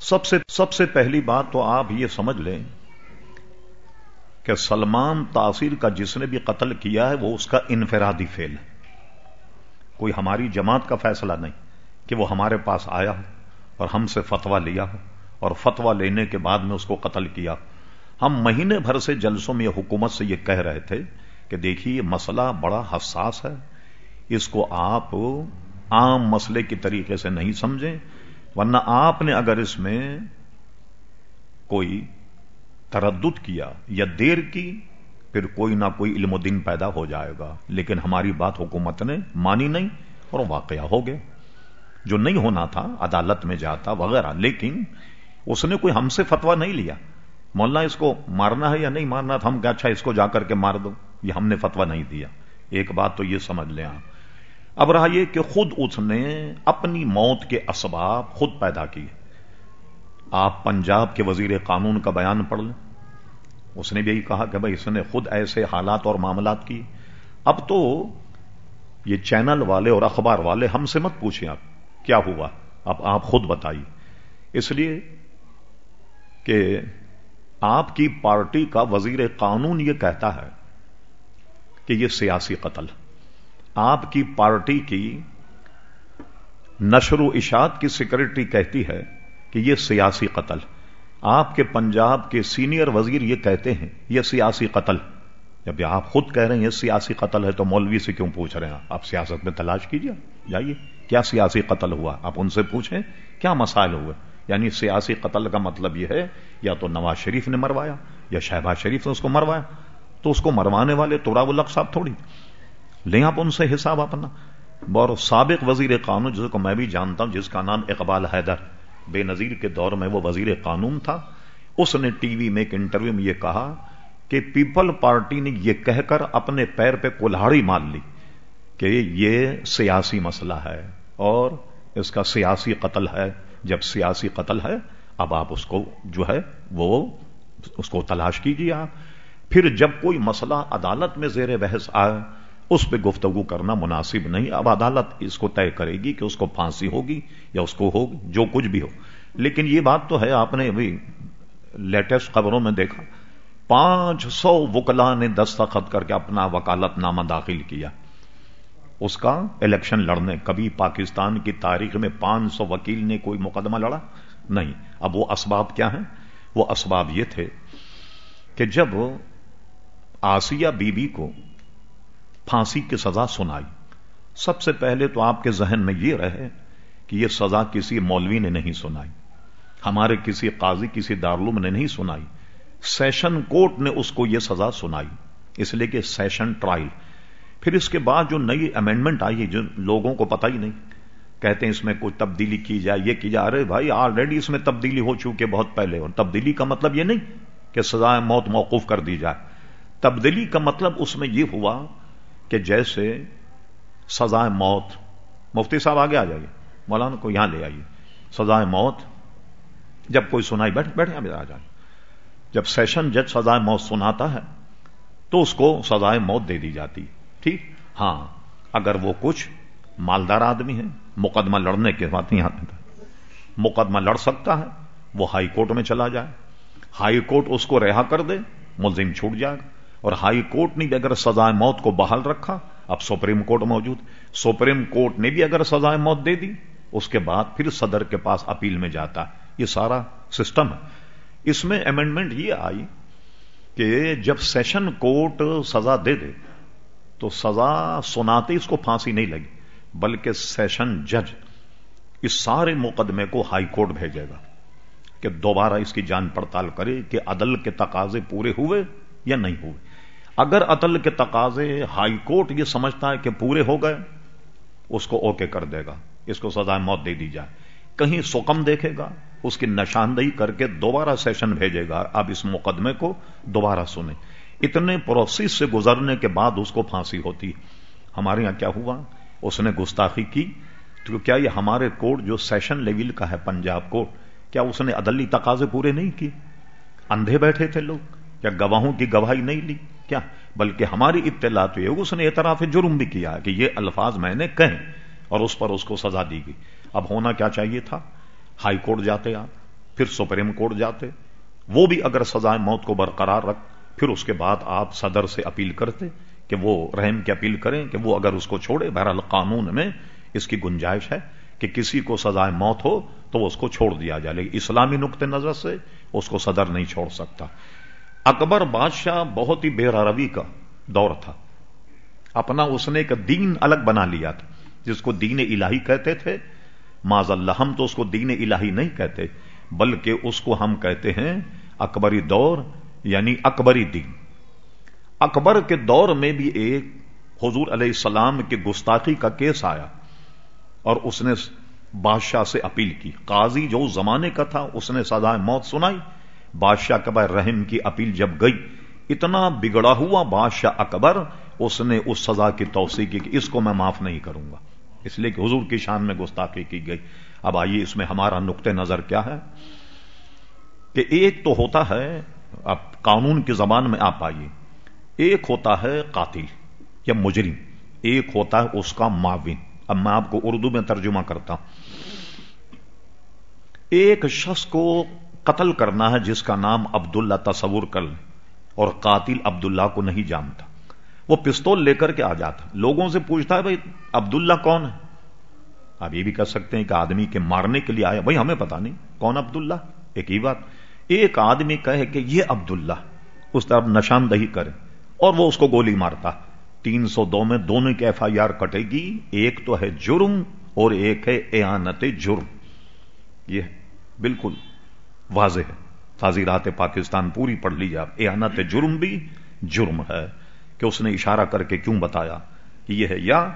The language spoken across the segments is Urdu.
سب سے سب سے پہلی بات تو آپ یہ سمجھ لیں کہ سلمان تاثیر کا جس نے بھی قتل کیا ہے وہ اس کا انفرادی فیل ہے۔ کوئی ہماری جماعت کا فیصلہ نہیں کہ وہ ہمارے پاس آیا ہو اور ہم سے فتوا لیا ہو اور فتوا لینے کے بعد میں اس کو قتل کیا ہم مہینے بھر سے جلسوں میں حکومت سے یہ کہہ رہے تھے کہ دیکھیے یہ مسئلہ بڑا حساس ہے۔ اس کو آپ عام مسئلے کی طریقے سے نہیں سمجھیں۔ ورنہ آپ نے اگر اس میں کوئی تردد کیا یا دیر کی، پھر کوئی نہ کوئی علم و دن پیدا ہو جائے گا۔ لیکن ہماری بات حکومت نے مانی نہیں اور واقعہ ہو گیا۔ جو نہیں ہونا تھا، عدالت میں جاتا وغیرہ، لیکن اس نے کوئی ہم سے فتوا نہیں لیا۔ مولانا، اس کو مارنا ہے یا نہیں مارنا تھا؟ ہم کیا اچھا اس کو جا کر کے مار دو۔ یہ ہم نے فتوا نہیں دیا۔ ایک بات تو یہ سمجھ لیں آپ۔ اب رہا یہ کہ خود اس نے اپنی موت کے اسباب خود پیدا کیے۔ آپ پنجاب کے وزیر قانون کا بیان پڑھ لیں۔ اس نے بھی یہی کہا کہ بھائی اس نے خود ایسے حالات اور معاملات کی اب تو یہ چینل والے اور اخبار والے ہم سے مت پوچھیں آپ، کیا ہوا؟ اب آپ خود بتائیے۔ اس لیے کہ آپ کی پارٹی کا وزیر قانون یہ کہتا ہے کہ یہ سیاسی قتل۔ آپ کی پارٹی کی نشر و اشاعت کی سیکرٹری کہتی ہے کہ یہ سیاسی قتل آپ کے پنجاب کے سینئر وزیر یہ کہتے ہیں، یہ سیاسی قتل۔ جب آپ خود کہہ رہے ہیں، یہ سیاسی قتل ہے تو مولوی سے کیوں پوچھ رہے ہیں؟ آپ سیاست میں تلاش کیجیے جائیے۔ کیا سیاسی قتل ہوا؟ آپ ان سے پوچھیں، کیا مسائل ہوئے؟ یعنی سیاسی قتل کا مطلب یہ ہے، یا تو نواز شریف نے مروایا، یا شہباز شریف نے اس کو مروایا۔ تو اس کو مروانے والے تو الق صاحب تھوڑی۔ لیں آپ ان سے حساب اپنا۔ اور سابق وزیر قانون، جس کو میں بھی جانتا ہوں، جس کا نام اقبال حیدر۔ بے نظیر کے دور میں وہ وزیر قانون تھا۔ اس نے ٹی وی میں ایک انٹرویو میں یہ کہا کہ پیپل پارٹی نے یہ کہہ کر اپنے پیر پہ کولہاڑی مار لی کہ یہ سیاسی مسئلہ ہے اور اس کا سیاسی قتل ہے۔ جب سیاسی قتل ہے، اب آپ اس کو جو ہے وہ اس کو تلاش کیجیے آپ۔ پھر جب کوئی مسئلہ عدالت میں زیر بحث آئے اس پہ گفتگو کرنا مناسب نہیں، اب عدالت اس کو طے کرے گی کہ اس کو پھانسی ہوگی یا اس کو ہوگی، جو کچھ بھی ہو۔ لیکن یہ بات تو ہے، آپ نے ابھی لیٹسٹ خبروں میں دیکھا، پانچ سو وکلا نے دستخط کر کے اپنا وکالت نامہ داخل کیا۔ اس کا الیکشن لڑنے، کبھی پاکستان کی تاریخ میں پانچ سو وکیل نے کوئی مقدمہ لڑا؟ نہیں۔ اب وہ اسباب کیا ہیں؟ وہ اسباب یہ تھے کہ جب آسیہ بی بی کو پھانسی کی سزا سنائی۔ سب سے پہلے تو آپ کے ذہن میں یہ رہے کہ یہ سزا کسی مولوی نے نہیں سنائی۔ ہمارے کسی قاضی، کسی دارالعلوم نے نہیں سنائی۔ سیشن کورٹ نے اس کو یہ سزا سنائی۔ اس لیے کہ سیشن ٹرائل۔ پھر اس کے بعد جو نئی امینڈمنٹ آئی ہے، جو لوگوں کو پتا ہی نہیں۔ کہتے ہیں اس میں کوئی تبدیلی کی جائے، یہ کی جائے۔ ارے بھائی آلریڈی اس میں تبدیلی ہو چکی بہت پہلے۔ اور تبدیلی کا مطلب یہ نہیں کہ سزائے موت موقف کر دی جائے۔ تبدیلی کا مطلب اس میں یہ ہوا کہ جیسے سزائے موت، مفتی صاحب آگے آ جائیے، مولانا کو یہاں لے آئیے۔ سزائے موت، جب کوئی سنائی بیٹھ بیٹھے آ جائے۔ جب سیشن جج سزائے موت سناتا ہے، تو اس کو سزائے موت دے دی جاتی۔ ٹھیک؟ ہاں اگر وہ کچھ مالدار آدمی ہے، مقدمہ لڑنے کے بعد نہیں آتا مقدمہ لڑ سکتا ہے، وہ ہائی کورٹ میں چلا جائے۔ ہائی کورٹ اس کو رہا کر دے، ملزم چھوٹ جائے۔ گا اور ہائی کورٹ نے بھی اگر سزائے موت کو بحال رکھا، اب سپریم کورٹ موجود۔ سپریم کورٹ نے بھی اگر سزائے موت دے دی، اس کے بعد پھر صدر کے پاس اپیل میں جاتا۔ یہ سارا سسٹم ہے۔ اس میں امینڈمنٹ یہ آئی کہ جب سیشن کورٹ سزا دے دے، تو سزا سناتے اس کو پھانسی نہیں لگی، بلکہ سیشن جج اس سارے مقدمے کو ہائی کورٹ بھیجے گا کہ دوبارہ اس کی جان پڑتال کرے کہ عدل کے تقاضے پورے ہوئے یا نہیں ہوئے۔ اگر عدل کے تقاضے ہائی کورٹ یہ سمجھتا ہے کہ پورے ہو گئے، اس کو اوکے کر دے گا، اس کو سزائے موت دے دی جائے۔ کہیں سکم دیکھے گا، اس کی نشاندہی کر کے دوبارہ سیشن بھیجے گا اب اس مقدمے کو دوبارہ سنیں۔ اتنے پروسیس سے گزرنے کے بعد اس کو پھانسی ہوتی۔ ہمارے یہاں کیا ہوا؟ اس نے گستاخی کی۔ تو کیا یہ ہمارے کوٹ جو سیشن لیول کا ہے، پنجاب کوٹ کیا اس نے عدلی تقاضے پورے نہیں کی اندھے بیٹھے تھے لوگ، کیا گواہوں کی گواہی نہیں لی؟ کیا؟ بلکہ ہماری اطلاع تو یہ اس نے اعتراف جرم بھی کیا کہ یہ الفاظ میں نے کہیں اور اس پر اس کو سزا دی گئی۔ اب ہونا کیا چاہیے تھا؟ ہائی کورٹ جاتے آپ، پھر سپریم کورٹ جاتے۔ وہ بھی اگر سزائے موت کو برقرار رکھ، پھر اس کے بعد آپ صدر سے اپیل کرتے کہ وہ رحم کی اپیل کریں کہ وہ اگر اس کو چھوڑے۔ بہرحال قانون میں اس کی گنجائش ہے کہ کسی کو سزائے موت ہو تو وہ اس کو چھوڑ دیا جائے، لیکن اسلامی نقطۂ نظر سے اس کو صدر نہیں چھوڑ سکتا۔ اکبر بادشاہ بہت ہی بے روی کا دور تھا۔ اپنا اس نے ایک دین الگ بنا لیا تھا، جس کو دین الہی کہتے تھے۔ معذ اللہ ہم تو اس کو دین الہی نہیں کہتے، بلکہ اس کو ہم کہتے ہیں اکبری دور یعنی اکبری دین۔ اکبر کے دور میں بھی ایک حضور علیہ السلام کے گستاخی کا کیس آیا اور اس نے بادشاہ سے اپیل کی۔ قاضی جو زمانے کا تھا، اس نے سزائے موت سنائی۔ بادشاہ اکبر رحم کی اپیل جب گئی، اتنا بگڑا ہوا بادشاہ اکبر، اس نے اس سزا کی توسیع کی کہ اس کو میں معاف نہیں کروں گا۔ اس لیے کہ حضور کی شان میں گستاخی کی گئی۔ اب آئیے اس میں ہمارا نقطۂ نظر کیا ہے کہ ایک تو ہوتا ہے، اب قانون کی زبان میں آپ آئیے۔ ایک ہوتا ہے قاتل یا مجرم، ایک ہوتا ہے اس کا معاون۔ اب میں آپ کو اردو میں ترجمہ کرتا ہوں۔ ایک شخص کو قتل کرنا ہے جس کا نام عبداللہ تصور کر لیں، اور قاتل عبداللہ کو نہیں جانتا۔ وہ پستول لے کر کے آ جاتا۔ لوگوں سے پوچھتا ہے، بھائی، عبداللہ کون ہے؟ آپ یہ بھی کہہ سکتے ہیں کہ آدمی کے مارنے کے لیے آیا۔ بھائی، ہمیں پتا نہیں کون عبداللہ۔ ایک ہی بات، ایک آدمی کہے کہ یہ عبداللہ۔ اس طرف نشاندہی کرے اور وہ اس کو گولی مارتا۔ تین سو دو میں دونوں کی ایف آئی آر کٹے گی۔ ایک تو ہے جرم اور ایک ہے اعانت جرم۔ یہ بالکل۔ واضح ہے۔ تعزیرات پاکستان پوری پڑھ لی جائے اعانت جرم بھی جرم ہے کہ اس نے اشارہ کر کے کیوں بتایا کہ یہ ہے یا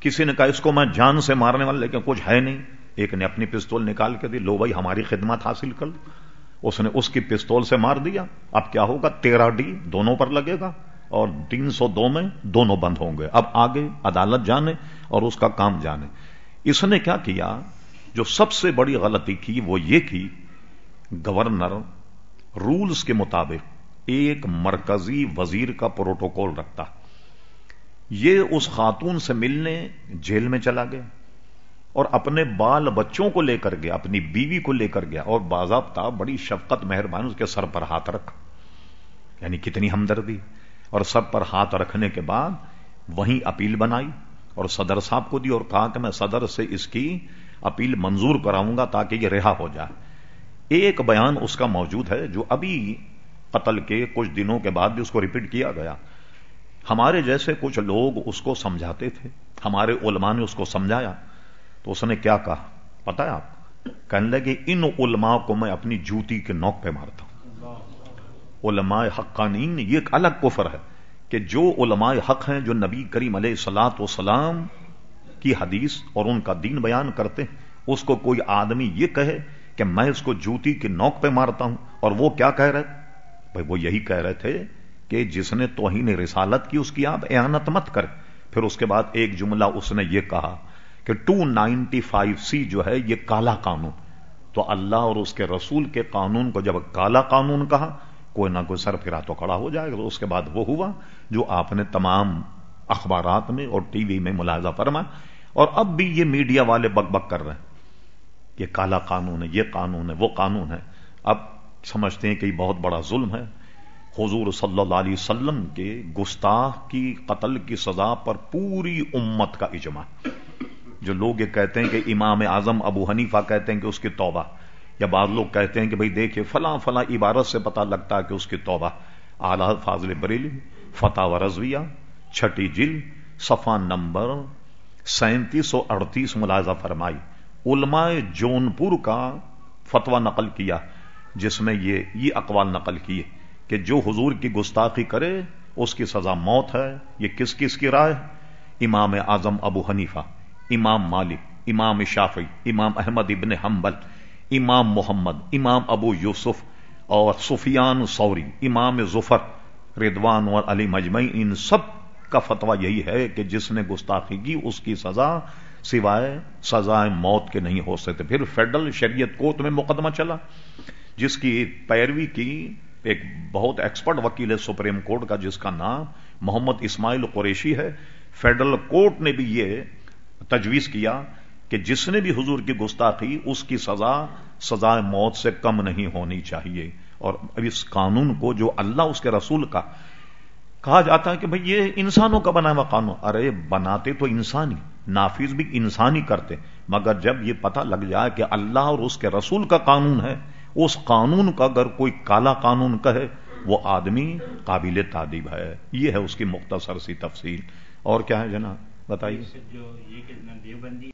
کسی نے کہا اس کو میں جان سے مارنے والا لیکن کچھ ہے نہیں۔ ایک نے اپنی پستول نکال کے دی، لو بھائی ہماری خدمات حاصل کر۔ اس نے اس کی پستول سے مار دیا۔ اب کیا ہوگا؟ تیرہ ڈی دونوں پر لگے گا اور تین سو دو میں دونوں بند ہوں گے۔ اب آگے عدالت جانے اور اس کا کام جانے۔ اس نے کیا کیا؟ جو سب سے بڑی غلطی کی وہ یہ کی گورنر رولز کے مطابق ایک مرکزی وزیر کا پروٹوکول رکھتا۔ یہ اس خاتون سے ملنے جیل میں چلا گیا اور اپنے بال بچوں کو لے کر گیا، اپنی بیوی کو لے کر گیا اور باضابطہ بڑی شفقت مہربانی اس کے سر پر ہاتھ رکھ یعنی کتنی ہمدردی۔ اور سب پر ہاتھ رکھنے کے بعد وہیں اپیل بنائی اور صدر صاحب کو دی اور کہا کہ میں صدر سے اس کی اپیل منظور کراؤں گا تاکہ یہ رہا ہو جائے۔ ایک بیان اس کا موجود ہے جو ابھی قتل کے کچھ دنوں کے بعد بھی اس کو ریپیٹ کیا گیا۔ ہمارے جیسے کچھ لوگ اس کو سمجھاتے تھے، ہمارے علماء نے اس کو سمجھایا۔ تو اس نے کیا کہا؟ پتا ہے آپ؟ کہنے لگے، ان علماء کو میں اپنی جوتی کے نوک پہ مارتا ہوں۔ علماء حقانین یہ ایک الگ کفر ہے کہ جو علماء حق ہیں، جو نبی کریم علیہ سلاط و سلام کی حدیث اور ان کا دین بیان کرتے ہیں، اس کو کوئی آدمی یہ کہے کہ میں اس کو جوتی کے نوک پہ مارتا ہوں۔ اور وہ کیا کہہ رہے؟ بھائی وہ یہی کہہ رہے تھے کہ جس نے توہین رسالت کی اس کی آپ اعانت مت کر۔ پھر اس کے بعد ایک جملہ اس نے یہ کہا کہ ٹو نائنٹی فائیو سی جو ہے یہ کالا قانون۔ تو اللہ اور اس کے رسول کے قانون کو جب کالا قانون کہا، کوئی نہ کوئی سر پھرا تو کھڑا ہو جائے گا۔ تو اس کے بعد وہ ہوا جو آپ نے تمام اخبارات میں اور ٹی وی میں ملاحظہ فرما اور اب بھی یہ میڈیا والے بک بک کر رہے ہیں۔ یہ کالا قانون ہے، یہ قانون ہے، وہ قانون ہے۔ اب سمجھتے ہیں کہ یہ بہت بڑا ظلم ہے۔ حضور صلی اللہ علیہ وسلم کے گستاخ کی قتل کی سزا پر پوری امت کا اجماع۔ جو لوگ یہ کہتے ہیں کہ امام اعظم ابو حنیفہ کہتے ہیں کہ اس کی توبہ۔ یا بعض لوگ کہتے ہیں کہ بھائی دیکھیں فلاں فلاں عبارت سے پتا لگتا ہے کہ اس کی توبہ۔ اعلی فاضل بریلی فتح و رضویہ، چھٹی جل صفا نمبر سینتیس سو اڑتیس ملازہ فرمائی۔ علماء جون پور کا فتوا نقل کیا، جس میں یہ یہ اقوال نقل کیے کہ جو حضور کی گستاخی کرے، اس کی سزا موت ہے، یہ کس کس کی رائے؟ امام اعظم ابو حنیفہ، امام مالک، امام شافی امام احمد ابن حنبل، امام محمد، امام ابو یوسف اور سفیان سوری امام ظفر ردوان اور علی مجمعی ان سب کا فتویٰ یہی ہے کہ جس نے گستاخی کی، اس کی سزا سوائے سزائے موت کے نہیں ہو سکتے۔ پھر فیڈرل شریعت کورٹ میں مقدمہ چلا، جس کی پیروی کی ایک بہت ایکسپرٹ وکیل ہے سپریم کورٹ کا، جس کا نام محمد اسماعیل قریشی ہے۔ فیڈرل کورٹ نے بھی یہ تجویز کیا کہ جس نے بھی حضور کی گستاخی، اس کی سزا سزائے موت سے کم نہیں ہونی چاہیے۔ اور اب اس قانون کو جو اللہ، اس کے رسول کا کہا جاتا ہے کہ بھئی یہ انسانوں کا بنا ہوا قانون۔ ارے، بناتے تو انسانی نافذ بھی انسانی کرتے مگر جب یہ پتہ لگ جائے کہ اللہ اور اس کے رسول کا قانون ہے، اس قانون کا اگر کوئی کالا قانون کہے، وہ آدمی قابل تعدیب ہے۔ یہ ہے اس کی مختصر سی تفصیل۔ اور کیا ہے جناب؟ بتائیے۔ جو یہ کہ دیوبندی